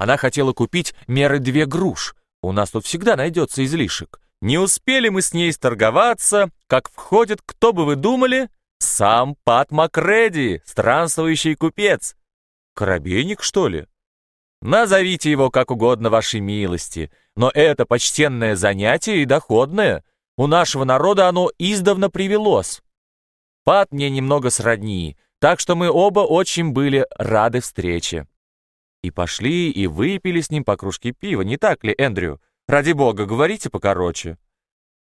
Она хотела купить меры две груш. У нас тут всегда найдется излишек. Не успели мы с ней сторговаться, как входит, кто бы вы думали, сам Пат Макреди, странствующий купец. Коробейник, что ли? Назовите его как угодно вашей милости, но это почтенное занятие и доходное. У нашего народа оно издавна привелось. Пат мне немного сродни, так что мы оба очень были рады встрече. И пошли, и выпили с ним по кружке пива, не так ли, Эндрю? Ради бога, говорите покороче.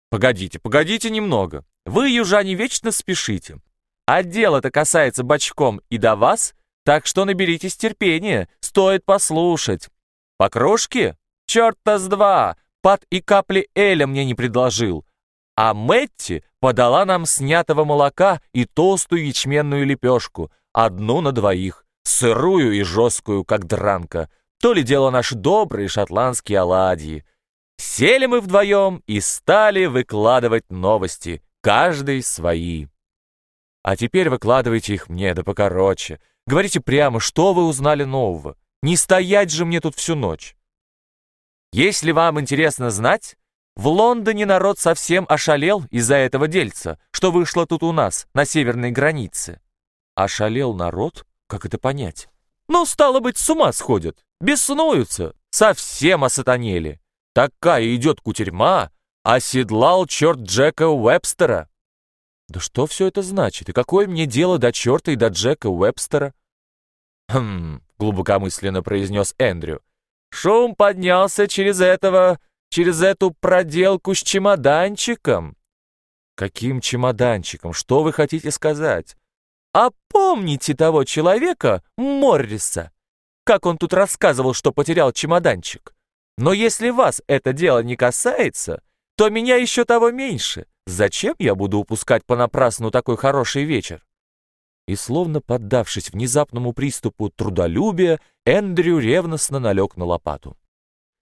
Погодите, погодите немного. Вы, южане, вечно спешите. А дело-то касается бочком и до вас, так что наберитесь терпения, стоит послушать. По крошке? Черт-то с два! Пад и капли Эля мне не предложил. А Мэтти подала нам снятого молока и толстую ячменную лепешку, одну на двоих сырую и жесткую, как дранка. То ли дело наши добрые шотландские оладьи. Сели мы вдвоем и стали выкладывать новости, каждый свои. А теперь выкладывайте их мне, да покороче. Говорите прямо, что вы узнали нового. Не стоять же мне тут всю ночь. Если вам интересно знать, в Лондоне народ совсем ошалел из-за этого дельца, что вышло тут у нас, на северной границе. Ошалел народ? Как это понять? Ну, стало быть, с ума сходят, беснуются, совсем осатанели. Такая идет кутерьма, оседлал черт Джека Уэбстера. Да что все это значит, и какое мне дело до черта и до Джека Уэбстера? Хм, глубокомысленно произнес Эндрю. Шум поднялся через этого, через эту проделку с чемоданчиком. Каким чемоданчиком? Что вы хотите сказать? А помните того человека, Морриса? Как он тут рассказывал, что потерял чемоданчик? Но если вас это дело не касается, то меня еще того меньше. Зачем я буду упускать понапрасну такой хороший вечер? И словно поддавшись внезапному приступу трудолюбия, Эндрю ревностно налег на лопату.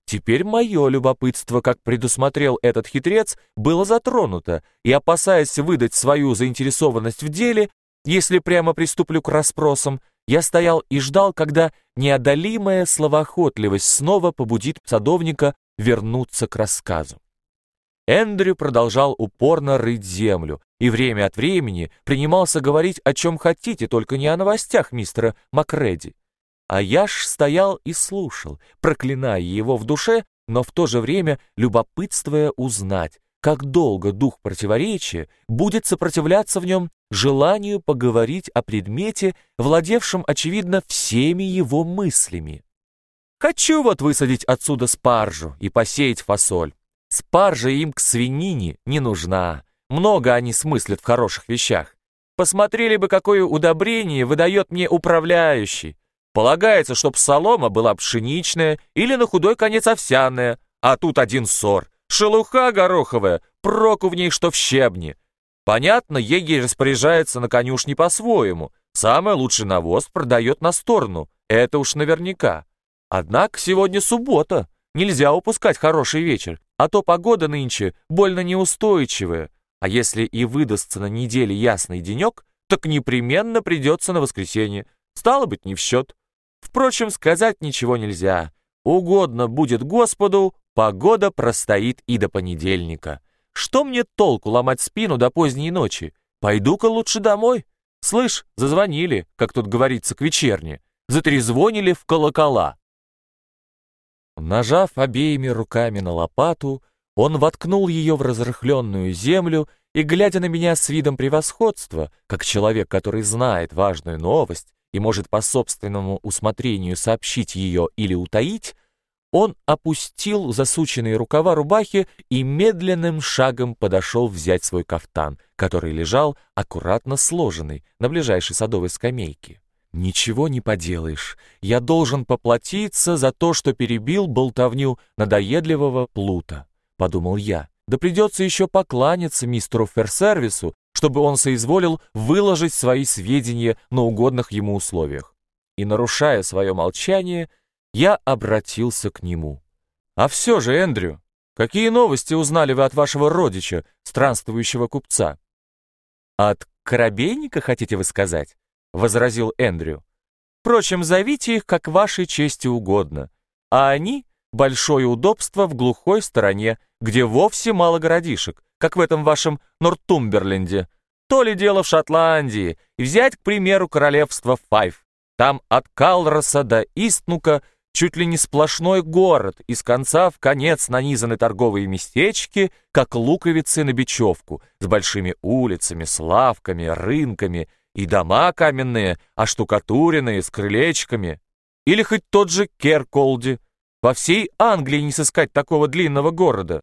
Теперь мое любопытство, как предусмотрел этот хитрец, было затронуто, и, опасаясь выдать свою заинтересованность в деле, если прямо приступлю к расспросам, я стоял и ждал, когда неодолимая словоохотливость снова побудит садовника вернуться к рассказу. Эндрю продолжал упорно рыть землю и время от времени принимался говорить о чем хотите, только не о новостях мистера Макреди. А я ж стоял и слушал, проклиная его в душе, но в то же время любопытствуя узнать, как долго дух противоречия будет сопротивляться в нем желанию поговорить о предмете, владевшем, очевидно, всеми его мыслями. Хочу вот высадить отсюда спаржу и посеять фасоль. Спаржа им к свинине не нужна. Много они смыслят в хороших вещах. Посмотрели бы, какое удобрение выдает мне управляющий. Полагается, чтоб солома была пшеничная или на худой конец овсяная, а тут один ссор. Шелуха гороховая, проку в ней, что в щебне. Понятно, егерь распоряжается на конюшне по-своему. Самый лучший навоз продает на сторону, это уж наверняка. Однако сегодня суббота, нельзя упускать хороший вечер, а то погода нынче больно неустойчивая. А если и выдастся на неделе ясный денек, так непременно придется на воскресенье. Стало быть, не в счет. Впрочем, сказать ничего нельзя. Угодно будет Господу, Погода простоит и до понедельника. Что мне толку ломать спину до поздней ночи? Пойду-ка лучше домой. Слышь, зазвонили, как тут говорится, к вечерне. Затрезвонили в колокола. Нажав обеими руками на лопату, он воткнул ее в разрыхленную землю и, глядя на меня с видом превосходства, как человек, который знает важную новость и может по собственному усмотрению сообщить ее или утаить, он опустил засученные рукава рубахи и медленным шагом подошел взять свой кафтан, который лежал аккуратно сложенный на ближайшей садовой скамейке. «Ничего не поделаешь. Я должен поплатиться за то, что перебил болтовню надоедливого плута», — подумал я. «Да придется еще покланяться мистеру ферсервису, чтобы он соизволил выложить свои сведения на угодных ему условиях». И, нарушая свое молчание, — я обратился к нему. «А все же, Эндрю, какие новости узнали вы от вашего родича, странствующего купца?» «От корабейника, хотите вы сказать?» — возразил Эндрю. «Впрочем, зовите их как вашей чести угодно. а они — большое удобство в глухой стороне, где вовсе мало городишек, как в этом вашем Нортумберленде. То ли дело в Шотландии, взять, к примеру, королевство Файв. Там от Калроса до Истнука чуть ли не сплошной город, из конца в конец нанизаны торговые местечки, как луковицы на бечевку, с большими улицами, с лавками, рынками, и дома каменные, оштукатуренные, с крылечками. Или хоть тот же Керколди. Во всей Англии не сыскать такого длинного города.